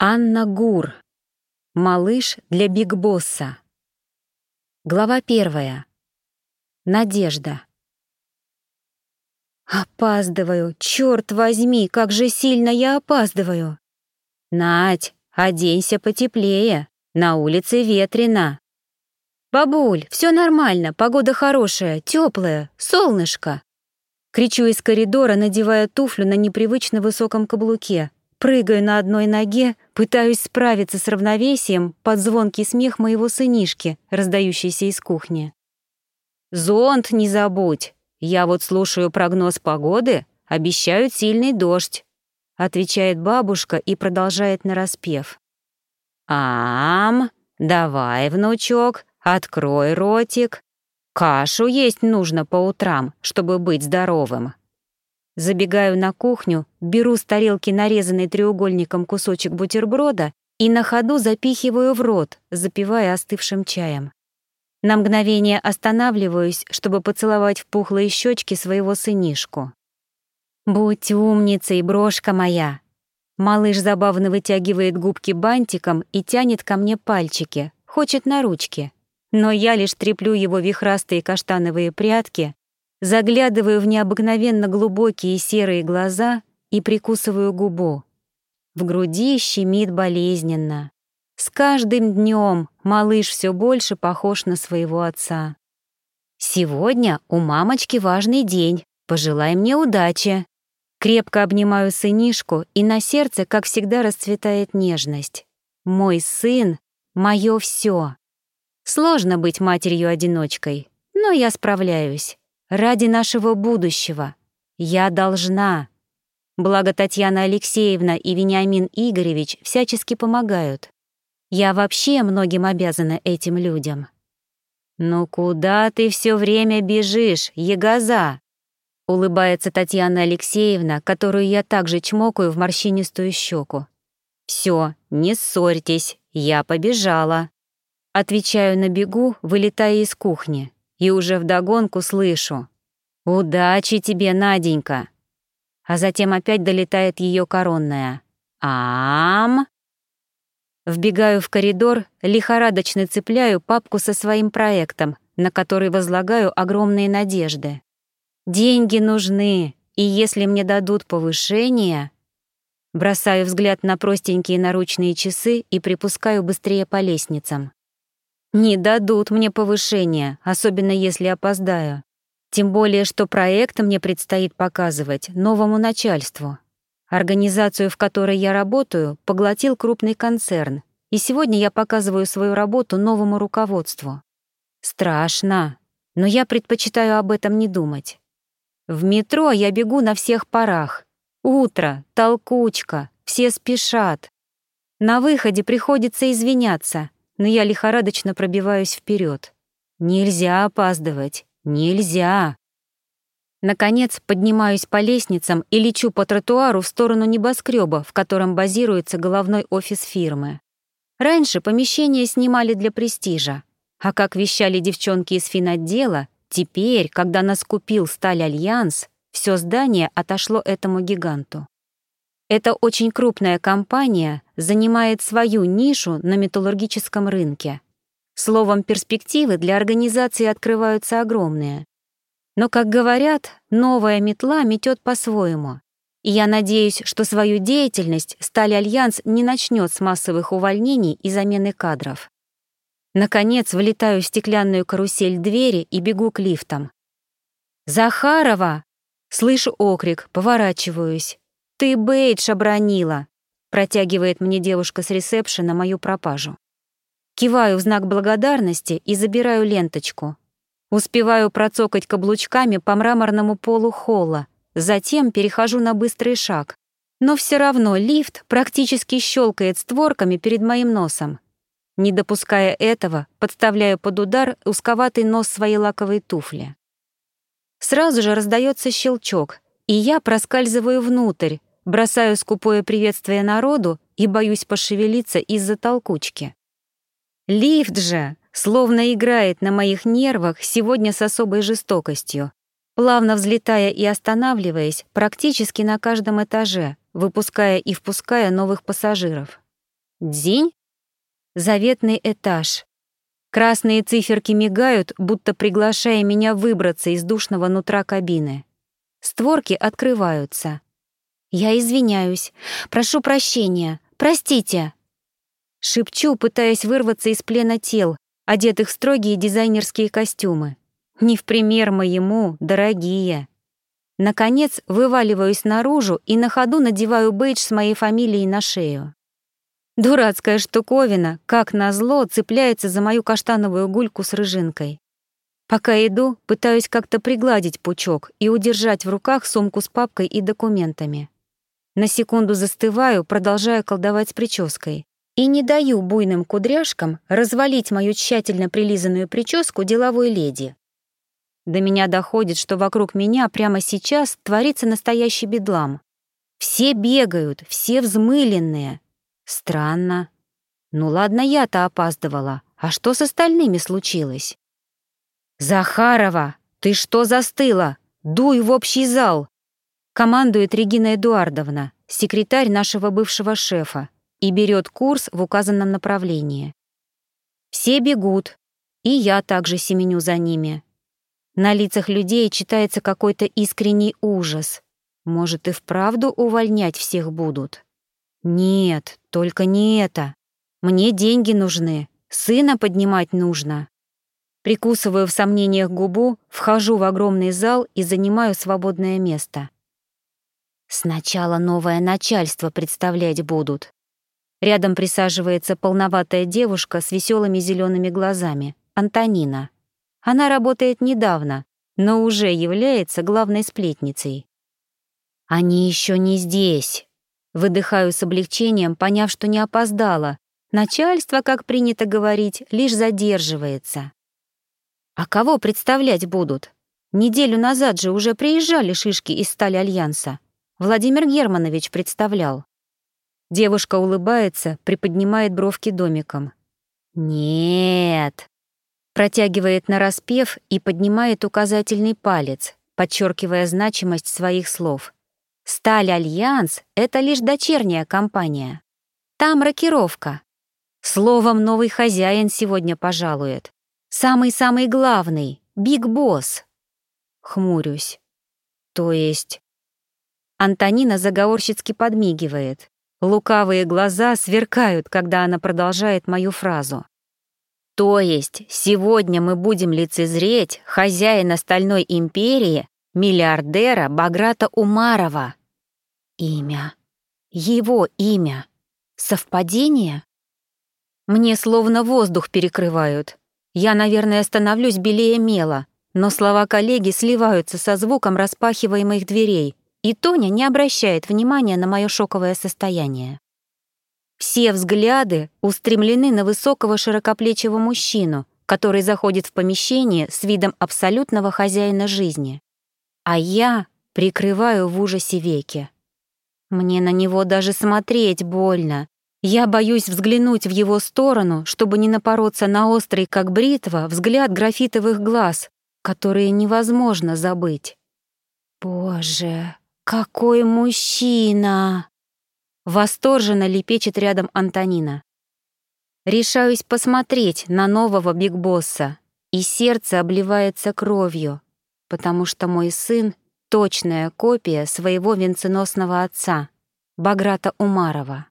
Анна Гур. Малыш для Биг Босса. Глава первая. Надежда. Опаздываю, черт возьми, как же сильно я опаздываю. Надь, оденься потеплее, на улице ветрено. Бабуль, все нормально, погода хорошая, теплая, солнышко. Кричу из коридора, надевая туфлю на непривычно высоком каблуке, Прыгаю на одной ноге, пытаюсь справиться с равновесием под звонкий смех моего сынишки, раздающийся из кухни. «Зонт не забудь! Я вот слушаю прогноз погоды, обещают сильный дождь», отвечает бабушка и продолжает нараспев. «Ам, давай, внучок, открой ротик. Кашу есть нужно по утрам, чтобы быть здоровым». Забегаю на кухню, беру с тарелки нарезанный треугольником кусочек бутерброда и на ходу запихиваю в рот, запивая остывшим чаем. На мгновение останавливаюсь, чтобы поцеловать в пухлые щечки своего сынишку. «Будь умницей, брошка моя!» Малыш забавно вытягивает губки бантиком и тянет ко мне пальчики, хочет на ручки. Но я лишь треплю его вихрастые каштановые прядки, Заглядываю в необыкновенно глубокие серые глаза и прикусываю губу. В груди щемит болезненно. С каждым днем малыш все больше похож на своего отца. Сегодня у мамочки важный день. Пожелай мне удачи. Крепко обнимаю сынишку, и на сердце, как всегда, расцветает нежность. Мой сын — мое все. Сложно быть матерью-одиночкой, но я справляюсь. Ради нашего будущего. Я должна. Благо Татьяна Алексеевна и Вениамин Игоревич всячески помогают. Я вообще многим обязана этим людям. «Ну куда ты все время бежишь, ягоза?» Улыбается Татьяна Алексеевна, которую я также чмокаю в морщинистую щеку. «Все, не ссорьтесь, я побежала». Отвечаю на бегу, вылетая из кухни и уже вдогонку слышу «Удачи тебе, Наденька!» А затем опять долетает ее коронная «Ам!» Вбегаю в коридор, лихорадочно цепляю папку со своим проектом, на который возлагаю огромные надежды. Деньги нужны, и если мне дадут повышение... Бросаю взгляд на простенькие наручные часы и припускаю быстрее по лестницам. Не дадут мне повышения, особенно если опоздаю. Тем более, что проект мне предстоит показывать новому начальству. Организацию, в которой я работаю, поглотил крупный концерн, и сегодня я показываю свою работу новому руководству. Страшно, но я предпочитаю об этом не думать. В метро я бегу на всех парах. Утро, толкучка, все спешат. На выходе приходится извиняться, но я лихорадочно пробиваюсь вперед. Нельзя опаздывать, нельзя. Наконец, поднимаюсь по лестницам и лечу по тротуару в сторону небоскреба, в котором базируется головной офис фирмы. Раньше помещение снимали для престижа, а как вещали девчонки из финотдела, теперь, когда нас купил Сталь Альянс, все здание отошло этому гиганту. Эта очень крупная компания занимает свою нишу на металлургическом рынке. Словом, перспективы для организации открываются огромные. Но, как говорят, новая метла метет по-своему. И я надеюсь, что свою деятельность Сталь Альянс не начнет с массовых увольнений и замены кадров. Наконец, влетаю в стеклянную карусель двери и бегу к лифтам. «Захарова!» Слышу окрик, поворачиваюсь. «Ты Бейдж обронила!» — протягивает мне девушка с ресепшена мою пропажу. Киваю в знак благодарности и забираю ленточку. Успеваю процокать каблучками по мраморному полу холла, затем перехожу на быстрый шаг. Но все равно лифт практически щелкает створками перед моим носом. Не допуская этого, подставляю под удар узковатый нос своей лаковой туфли. Сразу же раздается щелчок, и я проскальзываю внутрь, бросаю скупое приветствие народу и боюсь пошевелиться из-за толкучки. Лифт же словно играет на моих нервах сегодня с особой жестокостью, плавно взлетая и останавливаясь практически на каждом этаже, выпуская и впуская новых пассажиров. Дзинь? Заветный этаж. Красные циферки мигают, будто приглашая меня выбраться из душного нутра кабины. Створки открываются. Я извиняюсь. Прошу прощения. Простите. Шепчу, пытаясь вырваться из плена тел, одетых в строгие дизайнерские костюмы. Не в пример моему, дорогие. Наконец, вываливаюсь наружу и на ходу надеваю бейдж с моей фамилией на шею. Дурацкая штуковина, как назло, цепляется за мою каштановую гульку с рыжинкой. Пока иду, пытаюсь как-то пригладить пучок и удержать в руках сумку с папкой и документами. На секунду застываю, продолжая колдовать прической, и не даю буйным кудряшкам развалить мою тщательно прилизанную прическу деловой леди. До меня доходит, что вокруг меня прямо сейчас творится настоящий бедлам. Все бегают, все взмыленные. Странно. Ну ладно, я-то опаздывала. А что с остальными случилось? «Захарова, ты что застыла? Дуй в общий зал!» Командует Регина Эдуардовна, секретарь нашего бывшего шефа, и берет курс в указанном направлении. Все бегут, и я также семеню за ними. На лицах людей читается какой-то искренний ужас. Может, и вправду увольнять всех будут? Нет, только не это. Мне деньги нужны, сына поднимать нужно. Прикусываю в сомнениях губу, вхожу в огромный зал и занимаю свободное место. Сначала новое начальство представлять будут. Рядом присаживается полноватая девушка с веселыми зелеными глазами, Антонина. Она работает недавно, но уже является главной сплетницей. «Они еще не здесь», — выдыхаю с облегчением, поняв, что не опоздала. Начальство, как принято говорить, лишь задерживается. А кого представлять будут? Неделю назад же уже приезжали шишки из стали Альянса. Владимир Германович представлял. Девушка улыбается, приподнимает бровки домиком. «Нет, протягивает нараспев и поднимает указательный палец, подчеркивая значимость своих слов. «Сталь Альянс — это лишь дочерняя компания. Там рокировка. Словом, новый хозяин сегодня пожалует. Самый-самый главный, Big Boss». Хмурюсь. То есть... Антонина заговорщицки подмигивает. Лукавые глаза сверкают, когда она продолжает мою фразу. То есть сегодня мы будем лицезреть хозяина Стальной империи, миллиардера Баграта Умарова. Имя. Его имя. Совпадение? Мне словно воздух перекрывают. Я, наверное, становлюсь белее мела, но слова коллеги сливаются со звуком распахиваемых дверей, и Тоня не обращает внимания на мое шоковое состояние. Все взгляды устремлены на высокого широкоплечего мужчину, который заходит в помещение с видом абсолютного хозяина жизни. А я прикрываю в ужасе веки. Мне на него даже смотреть больно. Я боюсь взглянуть в его сторону, чтобы не напороться на острый, как бритва, взгляд графитовых глаз, которые невозможно забыть. Боже, какой мужчина! Восторженно лепечет рядом Антонина. Решаюсь посмотреть на нового бигбосса, и сердце обливается кровью, потому что мой сын — точная копия своего венценосного отца, Баграта Умарова.